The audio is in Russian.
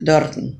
дортон.